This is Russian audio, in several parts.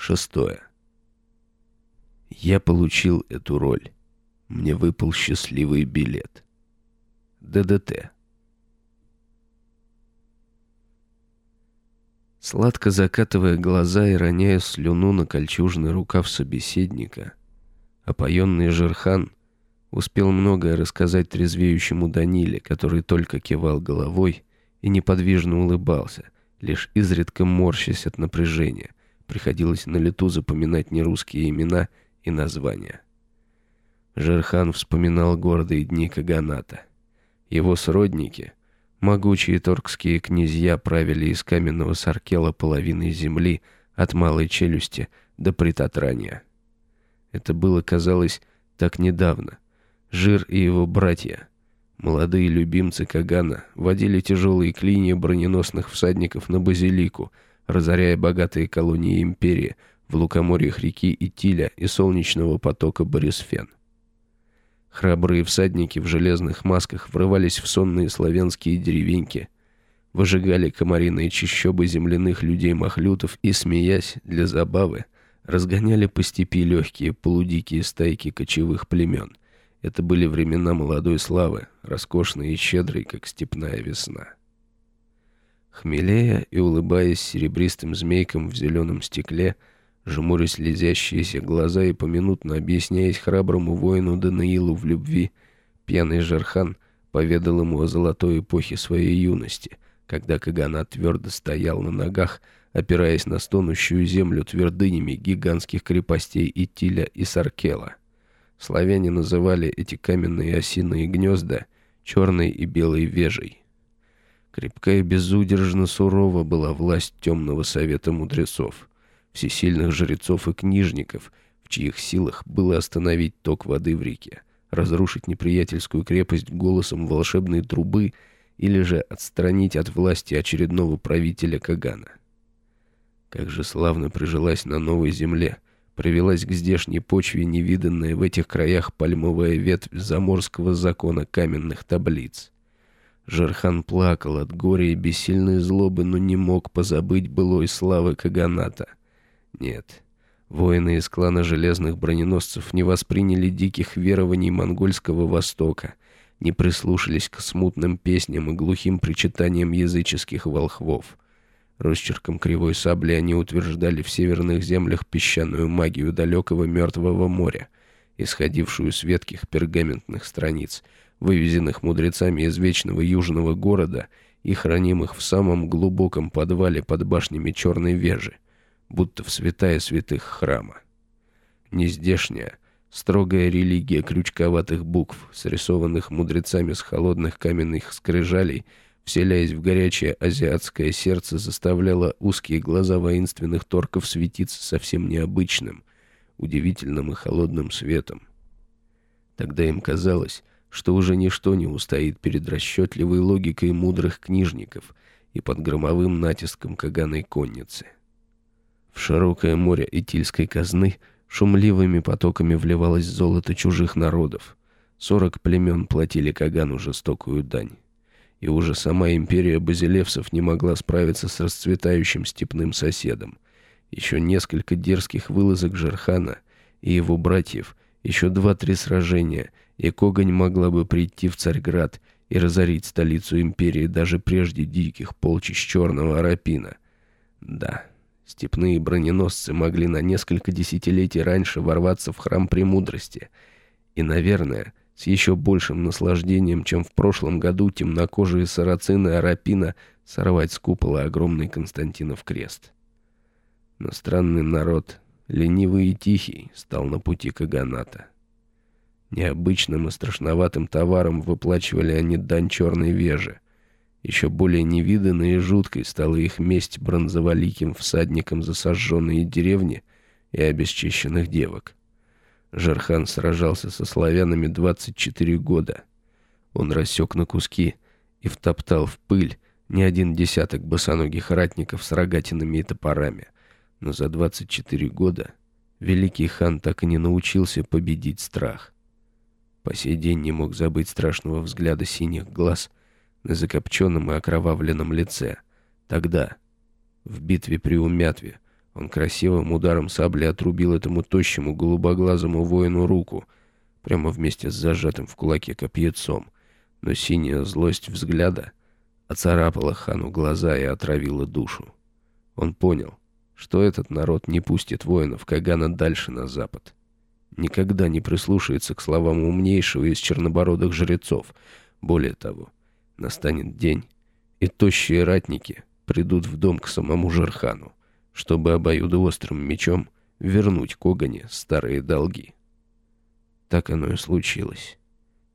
Шестое. Я получил эту роль. Мне выпал счастливый билет. ДДТ. Сладко закатывая глаза и роняя слюну на кольчужный рукав собеседника, опоенный Жерхан успел многое рассказать трезвеющему Даниле, который только кивал головой и неподвижно улыбался, лишь изредка морщась от напряжения. Приходилось на лету запоминать нерусские имена и названия. Жерхан вспоминал гордые дни Каганата. Его сродники, могучие торгские князья, правили из каменного саркела половиной земли от малой челюсти до притатрания. Это было, казалось, так недавно. Жир и его братья, молодые любимцы Кагана, водили тяжелые клинья броненосных всадников на базилику, разоряя богатые колонии империи в лукоморьях реки Итиля и солнечного потока Борисфен. Храбрые всадники в железных масках врывались в сонные славянские деревеньки, выжигали комариные чащобы земляных людей-махлютов и, смеясь для забавы, разгоняли по степи легкие полудикие стайки кочевых племен. Это были времена молодой славы, роскошные и щедрые, как степная весна. Хмелея и улыбаясь серебристым змейкам в зеленом стекле, жмурясь слезящиеся глаза и поминутно объясняясь храброму воину Данаилу в любви, пьяный Жархан поведал ему о золотой эпохе своей юности, когда Каганат твердо стоял на ногах, опираясь на стонущую землю твердынями гигантских крепостей Итиля и Саркела. Славяне называли эти каменные осиные гнезда черной и белой вежей. Крепка и безудержно сурова была власть темного совета мудрецов, всесильных жрецов и книжников, в чьих силах было остановить ток воды в реке, разрушить неприятельскую крепость голосом волшебной трубы или же отстранить от власти очередного правителя Кагана. Как же славно прижилась на новой земле, привелась к здешней почве невиданная в этих краях пальмовая ветвь заморского закона каменных таблиц. Жархан плакал от горя и бессильной злобы, но не мог позабыть былой славы Каганата. Нет, воины из клана Железных Броненосцев не восприняли диких верований монгольского Востока, не прислушались к смутным песням и глухим причитаниям языческих волхвов. Росчерком кривой сабли они утверждали в северных землях песчаную магию далекого мертвого моря, исходившую с ветких пергаментных страниц, вывезенных мудрецами из вечного южного города и хранимых в самом глубоком подвале под башнями Черной Вежи, будто в святая святых храма. Нездешняя, строгая религия крючковатых букв, срисованных мудрецами с холодных каменных скрижалей — вселяясь в горячее азиатское сердце, заставляла узкие глаза воинственных торков светиться совсем необычным, удивительным и холодным светом. Тогда им казалось, что уже ничто не устоит перед расчетливой логикой мудрых книжников и под громовым натиском каганой конницы. В широкое море Итильской казны шумливыми потоками вливалось золото чужих народов. Сорок племен платили Кагану жестокую дань и уже сама империя базилевсов не могла справиться с расцветающим степным соседом. Еще несколько дерзких вылазок Жерхана и его братьев, еще два-три сражения, и Когань могла бы прийти в Царьград и разорить столицу империи даже прежде диких полчищ Черного Арапина. Да, степные броненосцы могли на несколько десятилетий раньше ворваться в храм Премудрости, и, наверное, с еще большим наслаждением, чем в прошлом году темнокожие сарацины Арапина сорвать с купола огромный Константинов крест. Но странный народ, ленивый и тихий, стал на пути Каганата. Необычным и страшноватым товаром выплачивали они дань черной веже. Еще более невиданной и жуткой стала их месть бронзоволиким всадникам за сожженные деревни и обесчищенных девок. Жархан сражался со славянами 24 года. Он рассек на куски и втоптал в пыль не один десяток босоногих ратников с рогатинами и топорами. Но за 24 года великий хан так и не научился победить страх. По сей день не мог забыть страшного взгляда синих глаз на закопченном и окровавленном лице. Тогда, в битве при Умятве, Он красивым ударом сабли отрубил этому тощему голубоглазому воину руку, прямо вместе с зажатым в кулаке копьецом, но синяя злость взгляда оцарапала хану глаза и отравила душу. Он понял, что этот народ не пустит воинов Кагана дальше на запад. Никогда не прислушается к словам умнейшего из чернобородых жрецов. Более того, настанет день, и тощие ратники придут в дом к самому Жерхану, чтобы обоюдоострым мечом вернуть Когане старые долги. Так оно и случилось.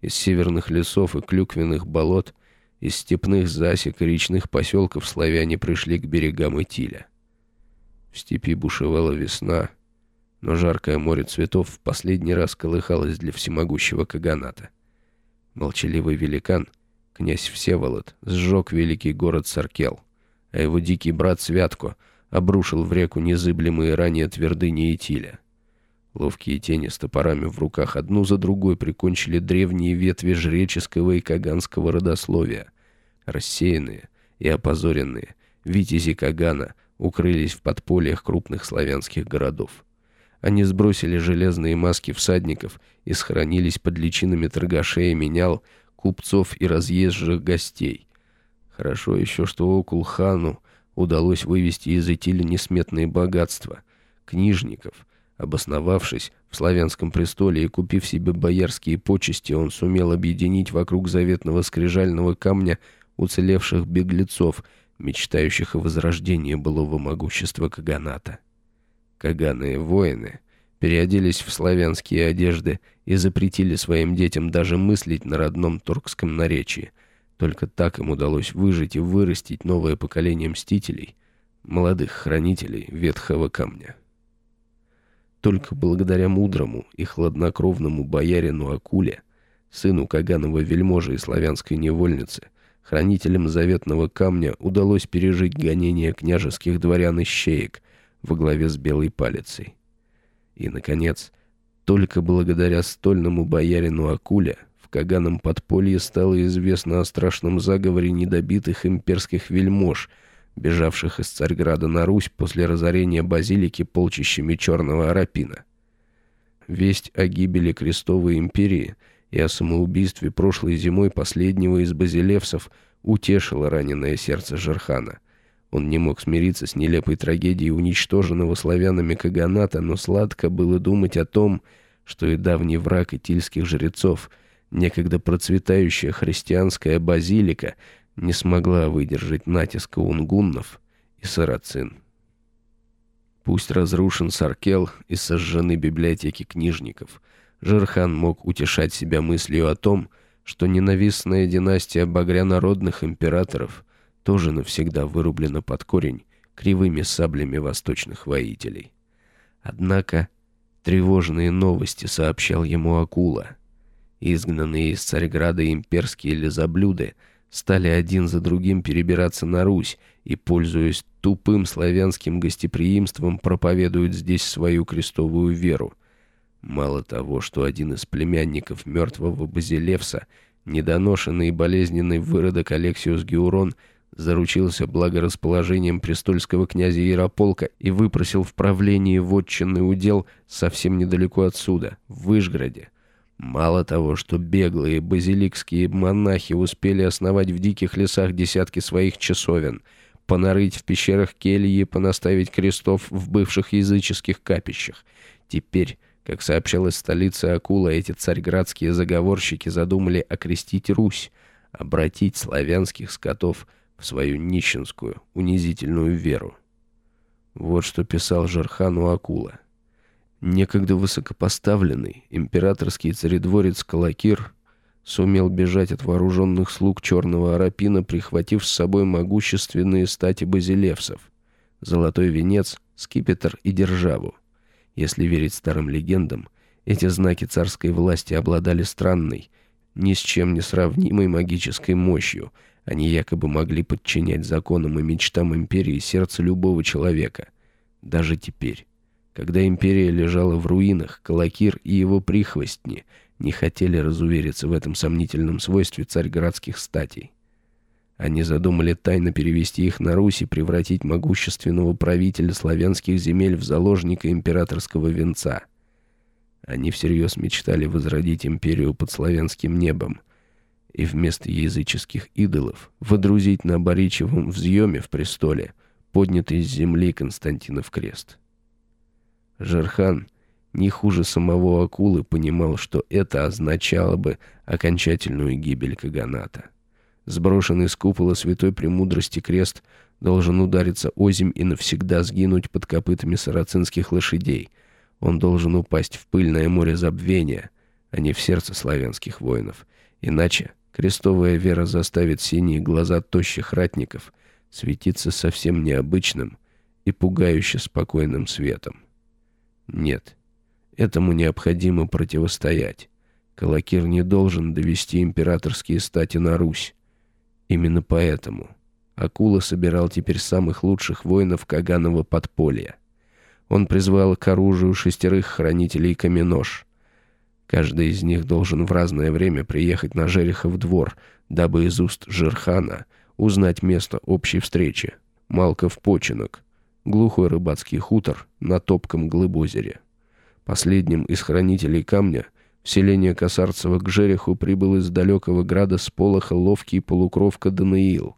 Из северных лесов и клюквенных болот, из степных засек и речных поселков славяне пришли к берегам Итиля. В степи бушевала весна, но жаркое море цветов в последний раз колыхалось для всемогущего Каганата. Молчаливый великан, князь Всеволод, сжег великий город Саркел, а его дикий брат Святко обрушил в реку незыблемые ранее твердыни Итиля. Ловкие тени с топорами в руках одну за другой прикончили древние ветви жреческого и каганского родословия. Рассеянные и опозоренные, витязи Кагана укрылись в подпольях крупных славянских городов. Они сбросили железные маски всадников и схоронились под личинами торгашей менял, купцов и разъезжих гостей. Хорошо еще, что Окулхану удалось вывести из Итиля несметные богатства, книжников — Обосновавшись в славянском престоле и купив себе боярские почести, он сумел объединить вокруг заветного скрижального камня уцелевших беглецов, мечтающих о возрождении былого могущества Каганата. Каганы воины переоделись в славянские одежды и запретили своим детям даже мыслить на родном туркском наречии. Только так им удалось выжить и вырастить новое поколение мстителей, молодых хранителей ветхого камня. Только благодаря мудрому и хладнокровному боярину Акуле, сыну Каганова вельможи и славянской невольницы, хранителям заветного камня удалось пережить гонение княжеских дворян и щеек во главе с белой палицей. И, наконец, только благодаря стольному боярину Акуле в Каганом подполье стало известно о страшном заговоре недобитых имперских вельмож – бежавших из Царьграда на Русь после разорения базилики полчищами черного арапина. Весть о гибели Крестовой империи и о самоубийстве прошлой зимой последнего из базилевсов утешила раненое сердце Жерхана. Он не мог смириться с нелепой трагедией уничтоженного славянами Каганата, но сладко было думать о том, что и давний враг итильских жрецов, некогда процветающая христианская базилика, не смогла выдержать натиска унгуннов и сарацин. Пусть разрушен Саркел и сожжены библиотеки книжников, Жерхан мог утешать себя мыслью о том, что ненавистная династия багрянародных императоров тоже навсегда вырублена под корень кривыми саблями восточных воителей. Однако тревожные новости сообщал ему Акула. Изгнанные из Царьграда имперские лизоблюды — стали один за другим перебираться на Русь и, пользуясь тупым славянским гостеприимством, проповедуют здесь свою крестовую веру. Мало того, что один из племянников мертвого Базилевса, недоношенный и болезненный выродок Алексиус Геурон, заручился благорасположением престольского князя Ярополка и выпросил в правлении вотчинный удел совсем недалеко отсюда, в Вышгороде. Мало того, что беглые базиликские монахи успели основать в диких лесах десятки своих часовен, понарыть в пещерах кельи и понаставить крестов в бывших языческих капищах. Теперь, как сообщалось столица Акула, эти царьградские заговорщики задумали окрестить Русь, обратить славянских скотов в свою нищенскую, унизительную веру. Вот что писал Жархану Акула. Некогда высокопоставленный императорский царедворец Калакир сумел бежать от вооруженных слуг черного арапина, прихватив с собой могущественные стати базилевсов, золотой венец, скипетр и державу. Если верить старым легендам, эти знаки царской власти обладали странной, ни с чем не сравнимой магической мощью. Они якобы могли подчинять законам и мечтам империи сердце любого человека. Даже теперь. Когда империя лежала в руинах, Калакир и его прихвостни не хотели разувериться в этом сомнительном свойстве царьградских статей. Они задумали тайно перевести их на Русь и превратить могущественного правителя славянских земель в заложника императорского венца. Они всерьез мечтали возродить империю под славянским небом и вместо языческих идолов водрузить на Боричевом взъеме в престоле поднятый с земли Константинов крест. Жерхан не хуже самого акулы понимал, что это означало бы окончательную гибель Каганата. Сброшенный с купола святой премудрости крест должен удариться озимь и навсегда сгинуть под копытами сарацинских лошадей. Он должен упасть в пыльное море забвения, а не в сердце славянских воинов. Иначе крестовая вера заставит синие глаза тощих ратников светиться совсем необычным и пугающе спокойным светом. Нет, этому необходимо противостоять. Калакир не должен довести императорские стати на Русь. Именно поэтому Акула собирал теперь самых лучших воинов Каганова подполья. Он призвал к оружию шестерых хранителей Каменож. Каждый из них должен в разное время приехать на Жерехов двор, дабы из уст Жерхана узнать место общей встречи. Малков починок, глухой рыбацкий хутор на топком глыбозере. Последним из хранителей камня в селение Косарцево к Жереху прибыл из далекого града с полоха ловкий полукровка Даниил,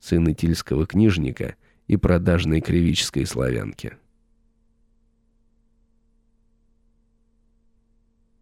сын итильского книжника и продажной кривической славянки.